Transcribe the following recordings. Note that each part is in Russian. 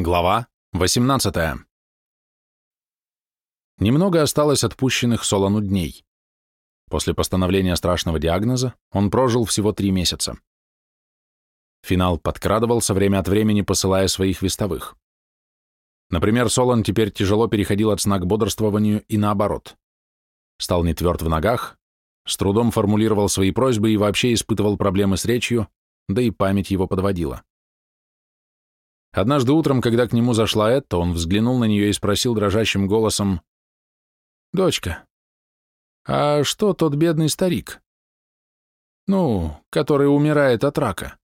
Глава 18. Немного осталось отпущенных Солону дней. После постановления страшного диагноза он прожил всего три месяца. Финал подкрадывался время от времени, посылая своих вестовых. Например, Солон теперь тяжело переходил от сна к бодрствованию и наоборот. Стал не тверд в ногах, с трудом формулировал свои просьбы и вообще испытывал проблемы с речью, да и память его подводила. Однажды утром, когда к нему зашла Этта, он взглянул на нее и спросил дрожащим голосом, «Дочка, а что тот бедный старик? Ну, который умирает от рака?»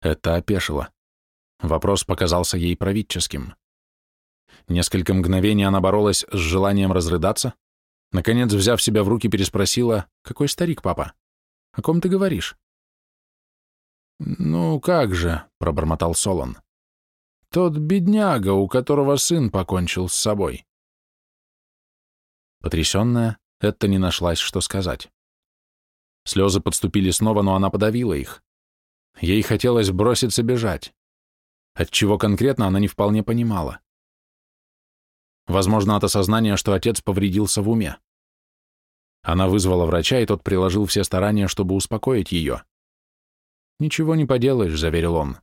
Это опешило. Вопрос показался ей правительским. Несколько мгновений она боролась с желанием разрыдаться, наконец, взяв себя в руки, переспросила, «Какой старик, папа? О ком ты говоришь?» «Ну как же», — пробормотал Солон. «Тот бедняга, у которого сын покончил с собой». Потрясенная, это не нашлась, что сказать. Слезы подступили снова, но она подавила их. Ей хотелось броситься бежать. Отчего конкретно она не вполне понимала. Возможно, от осознания, что отец повредился в уме. Она вызвала врача, и тот приложил все старания, чтобы успокоить ее. «Ничего не поделаешь», — заверил он.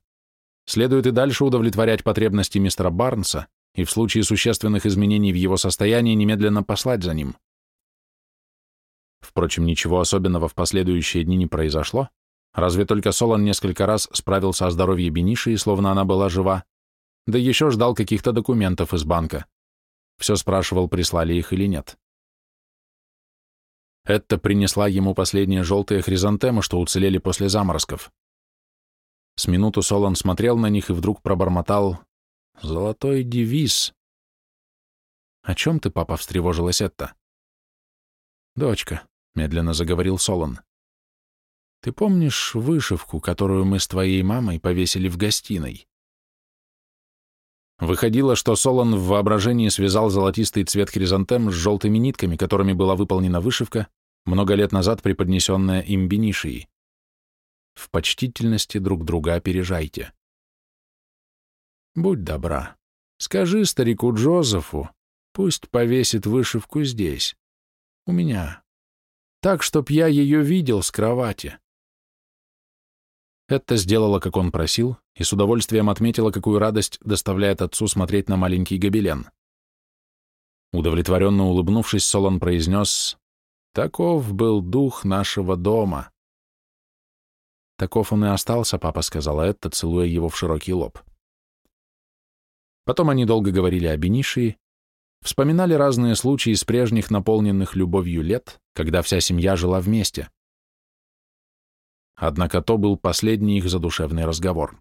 «Следует и дальше удовлетворять потребности мистера Барнса и в случае существенных изменений в его состоянии немедленно послать за ним». Впрочем, ничего особенного в последующие дни не произошло, разве только Солон несколько раз справился о здоровье Бениши, и словно она была жива, да еще ждал каких-то документов из банка. Все спрашивал, прислали их или нет. Это принесла ему последние желтые хризантемы, что уцелели после заморозков. С минуту Солон смотрел на них и вдруг пробормотал «Золотой девиз». «О чем ты, папа?» — встревожилась это. «Дочка», — медленно заговорил Солон, — «ты помнишь вышивку, которую мы с твоей мамой повесили в гостиной?» Выходило, что Солон в воображении связал золотистый цвет хризантем с желтыми нитками, которыми была выполнена вышивка, много лет назад преподнесенная им Бенишией. В почтительности друг друга опережайте. Будь добра, скажи старику Джозефу, пусть повесит вышивку здесь, у меня, так, чтоб я ее видел с кровати. Это сделала, как он просил, и с удовольствием отметила, какую радость доставляет отцу смотреть на маленький гобелен. Удовлетворенно улыбнувшись, Солон произнес «Таков был дух нашего дома». «Таков он и остался, папа», — сказала Этта, целуя его в широкий лоб. Потом они долго говорили о Бенишии, вспоминали разные случаи из прежних наполненных любовью лет, когда вся семья жила вместе. Однако то был последний их задушевный разговор.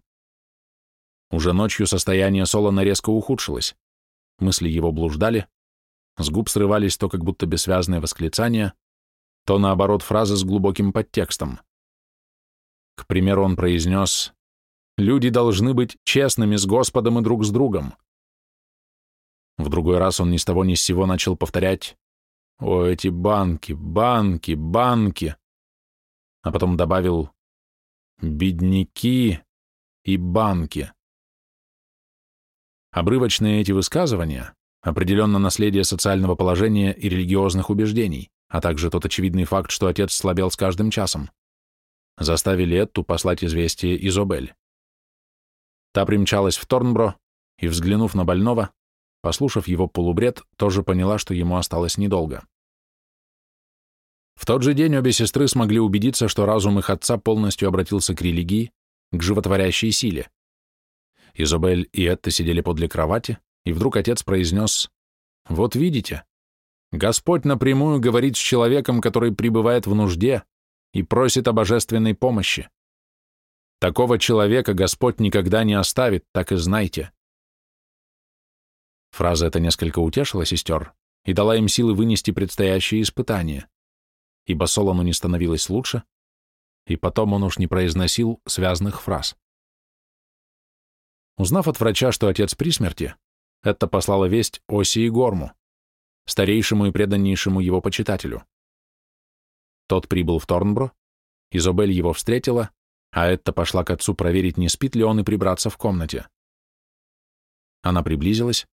Уже ночью состояние Солона резко ухудшилось. Мысли его блуждали, с губ срывались то как будто бессвязные восклицания, то наоборот фразы с глубоким подтекстом. К примеру, он произнес «Люди должны быть честными с Господом и друг с другом». В другой раз он ни с того ни с сего начал повторять «О, эти банки, банки, банки!» А потом добавил «бедняки и банки». Обрывочные эти высказывания определенно наследие социального положения и религиозных убеждений, а также тот очевидный факт, что отец слабел с каждым часом заставили Этту послать известие Изобель. Та примчалась в Торнбро и, взглянув на больного, послушав его полубред, тоже поняла, что ему осталось недолго. В тот же день обе сестры смогли убедиться, что разум их отца полностью обратился к религии, к животворящей силе. Изобель и Этта сидели подле кровати, и вдруг отец произнес «Вот видите, Господь напрямую говорит с человеком, который пребывает в нужде, и просит о божественной помощи. Такого человека Господь никогда не оставит, так и знайте. Фраза эта несколько утешила сестер и дала им силы вынести предстоящие испытания, ибо Солону не становилось лучше, и потом он уж не произносил связных фраз. Узнав от врача, что отец при смерти, это послала весть Оси и Горму, старейшему и преданнейшему его почитателю. Тот прибыл в Торнбро, Изобель его встретила, а Этта пошла к отцу проверить, не спит ли он, и прибраться в комнате. Она приблизилась.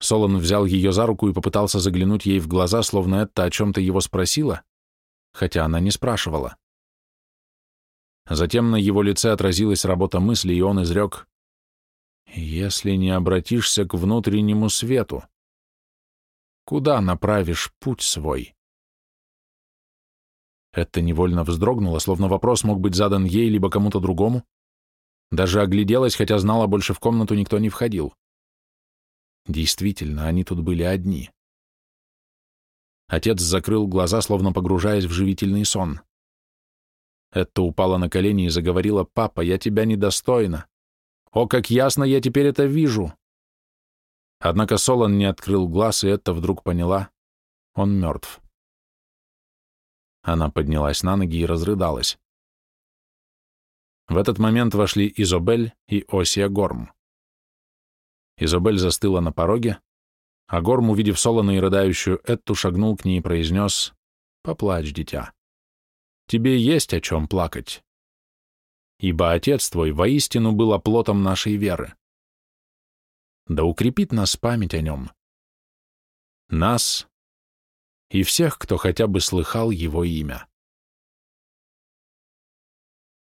Солон взял ее за руку и попытался заглянуть ей в глаза, словно это о чем-то его спросила, хотя она не спрашивала. Затем на его лице отразилась работа мысли, и он изрек «Если не обратишься к внутреннему свету, куда направишь путь свой?» Это невольно вздрогнуло, словно вопрос мог быть задан ей либо кому-то другому. Даже огляделась, хотя знала, больше в комнату никто не входил. Действительно, они тут были одни. Отец закрыл глаза, словно погружаясь в живительный сон. Это упала на колени и заговорила, «Папа, я тебя недостойна. О, как ясно я теперь это вижу!» Однако Солон не открыл глаз, и это вдруг поняла. Он мертв. Она поднялась на ноги и разрыдалась. В этот момент вошли Изобель и Осия Горм. Изобель застыла на пороге, а Горм, увидев Солону и рыдающую Этту, шагнул к ней и произнес «Поплачь, дитя». Тебе есть о чем плакать. Ибо Отец твой воистину был оплотом нашей веры. Да укрепит нас память о нем. Нас и всех, кто хотя бы слыхал его имя.